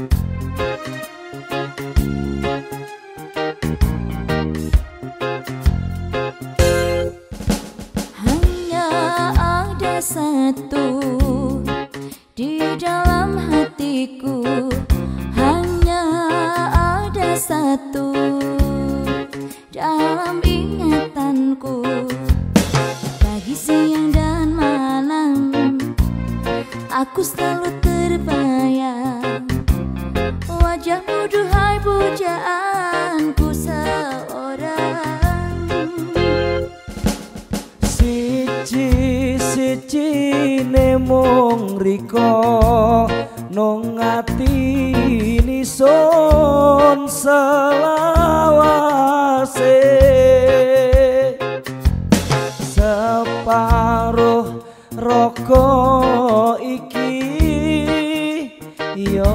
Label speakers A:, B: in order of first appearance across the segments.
A: Hanya ada satu
B: mriko nung atini sun selawase. Separuh raga iki yo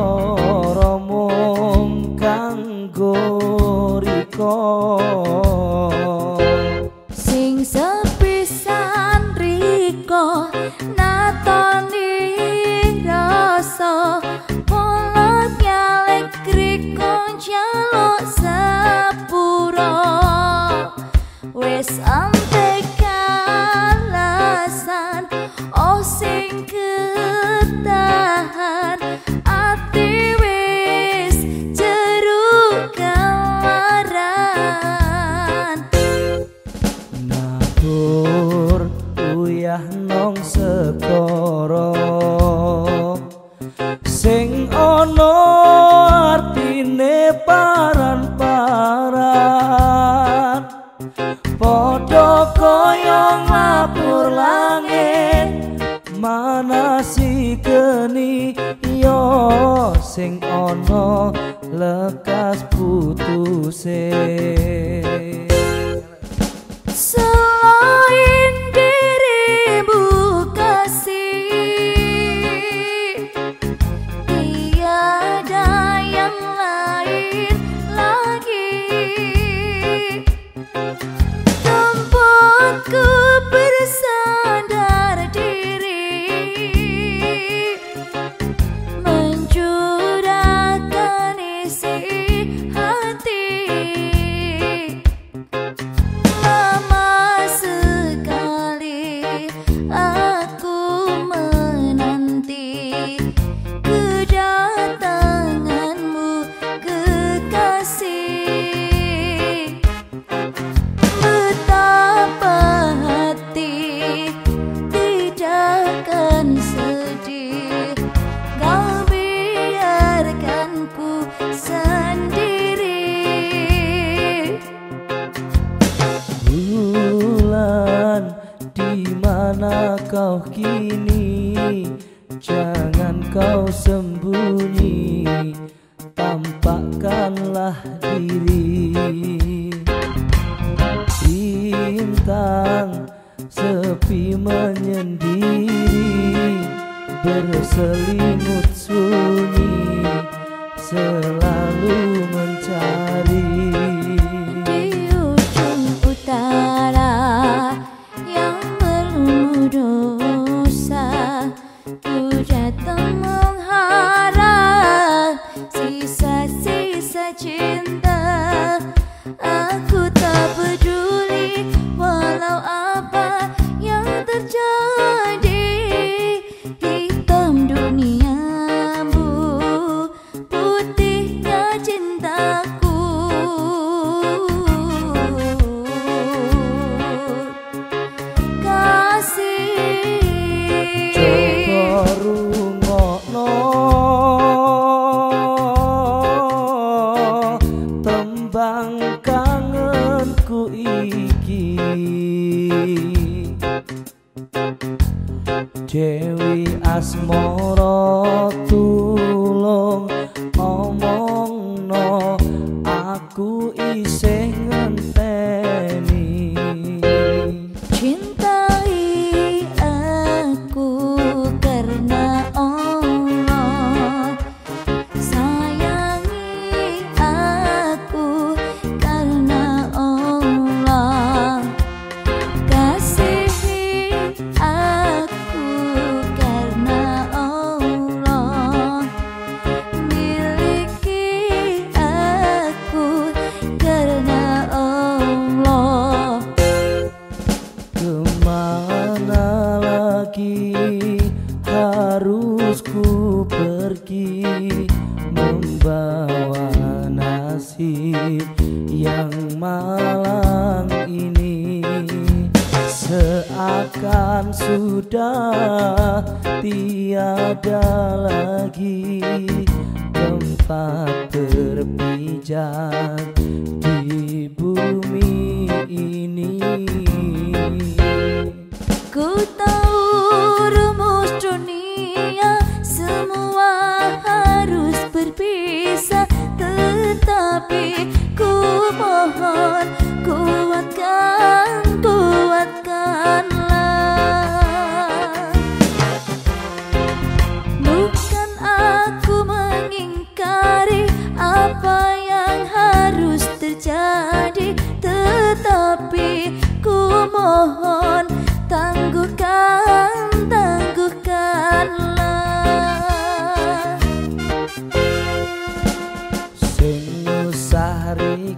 B: ana artine paran-paran Podo koyong lapur langit Mana yo sing ana lekas putuse.
A: kau
B: kini Jangan kau sembunyi Tampakkanlah diri. Bintang sepi menyendiri Berselimut
A: small more.
B: Membawa nasib yang malang ini seakan sudah tiada lagi tempat berpijak di bumi ini.
A: Ku tahu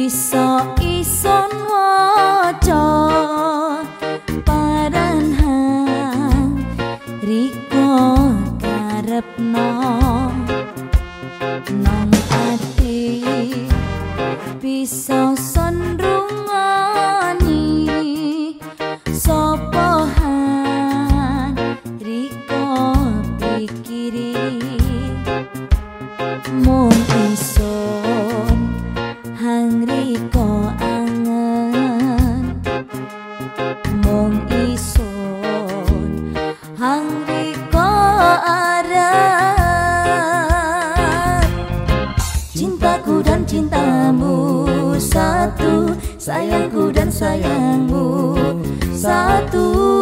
A: bisa ison waca sayangku dan sayangmu. Satu